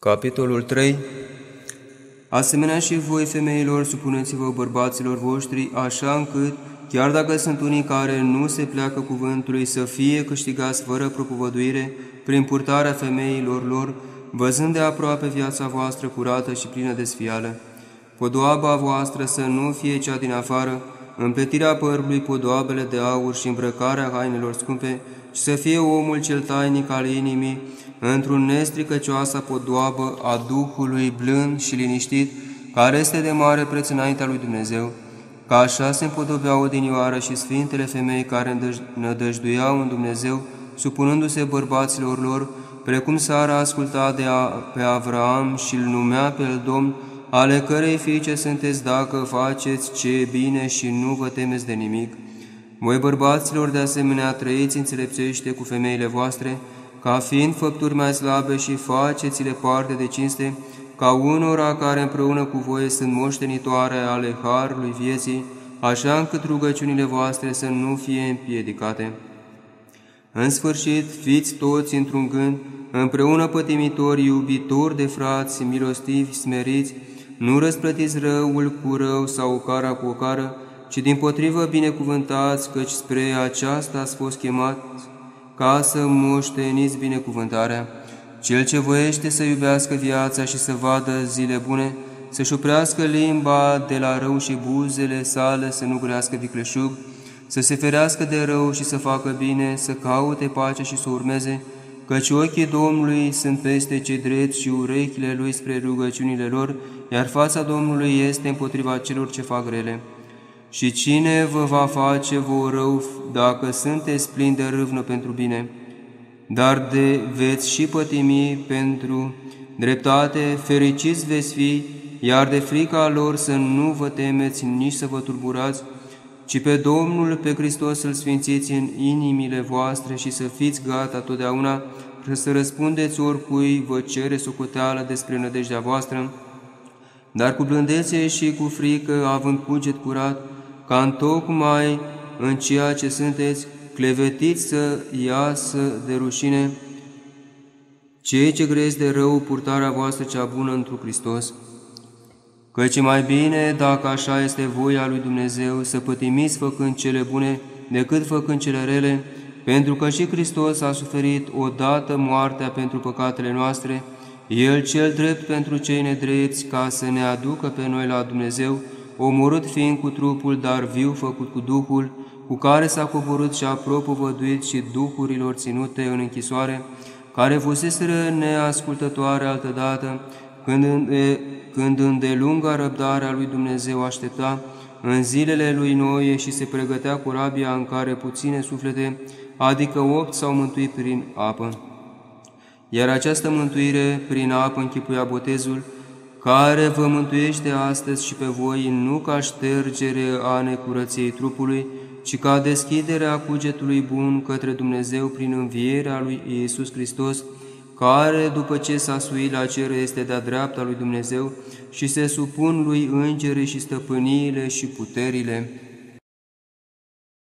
Capitolul 3 Asemenea și voi, femeilor, supuneți-vă bărbaților voștri, așa încât, chiar dacă sunt unii care nu se pleacă cuvântului, să fie câștigați fără propovăduire, prin purtarea femeilor lor, văzând de aproape viața voastră curată și plină de sfială. Podoaba voastră să nu fie cea din afară, împletirea părului, podoabele de aur și îmbrăcarea hainelor scumpe, și să fie omul cel tainic al inimii, într-un nestricăcioasă podoabă a Duhului blând și liniștit, care este de mare preț înaintea lui Dumnezeu, ca așa se împodobeau odinioară și sfintele femei care nădăjduiau în Dumnezeu, supunându-se bărbaților lor, precum Sara asculta de a, pe Avraam și îl numea pe el Domn, ale cărei fiice sunteți dacă faceți ce e bine și nu vă temeți de nimic. Voi bărbaților de asemenea trăiți înțelepțește cu femeile voastre, ca fiind făpturi mai slabe și faceți-le parte de cinste, ca unora care împreună cu voi sunt moștenitoare ale harului vieții, așa încât rugăciunile voastre să nu fie împiedicate. În sfârșit, fiți toți într-un gând, împreună pătimitori, iubitori de frați, milostivi, smeriți, nu răsplătiți răul cu rău sau o cara cu o cară, ci din potrivă binecuvântați, căci spre aceasta ați fost chemat ca să moșteniți binecuvântarea. Cel ce voiește să iubească viața și să vadă zile bune, să-și oprească limba de la rău și buzele sale să nu grească vicleșug, să se ferească de rău și să facă bine, să caute pacea și să urmeze, căci ochii Domnului sunt peste cei drepți și urechile Lui spre rugăciunile lor, iar fața Domnului este împotriva celor ce fac rele. Și cine vă va face vă rău dacă sunteți plini de râvnă pentru bine? Dar de veți și pătimi pentru dreptate, fericiți veți fi, iar de frica lor să nu vă temeți, nici să vă tulburați, ci pe Domnul, pe Hristos să-L sfințiți în inimile voastre și să fiți gata totdeauna să răspundeți oricui vă cere socoteală despre nădejdea voastră, dar cu blândețe și cu frică, având cuget curat, ca întocmai în ceea ce sunteți, clevetiți să iasă de rușine. Cei ce grezi de rău purtarea voastră cea bună într Hristos, căci mai bine, dacă așa este voia lui Dumnezeu, să pătimiți făcând cele bune decât făcând cele rele, pentru că și Hristos a suferit odată moartea pentru păcatele noastre, El cel drept pentru cei nedrepți, ca să ne aducă pe noi la Dumnezeu, omorât fiind cu trupul, dar viu făcut cu Duhul, cu care s-a coborât și a propovăduit și duhurilor ținute în închisoare, care fuseseră neascultătoare altădată, când, înde, când îndelunga răbdarea lui Dumnezeu aștepta în zilele lui Noie și se pregătea cu rabia în care puține suflete, adică opt s-au mântuit prin apă. Iar această mântuire prin apă închipuia botezul, care vă mântuiește astăzi și pe voi nu ca ștergere a necurăției trupului, ci ca deschiderea cugetului bun către Dumnezeu prin învierea lui Iisus Hristos, care, după ce s-a suit la cer, este de-a dreapta lui Dumnezeu și se supun lui îngerii și stăpâniile și puterile,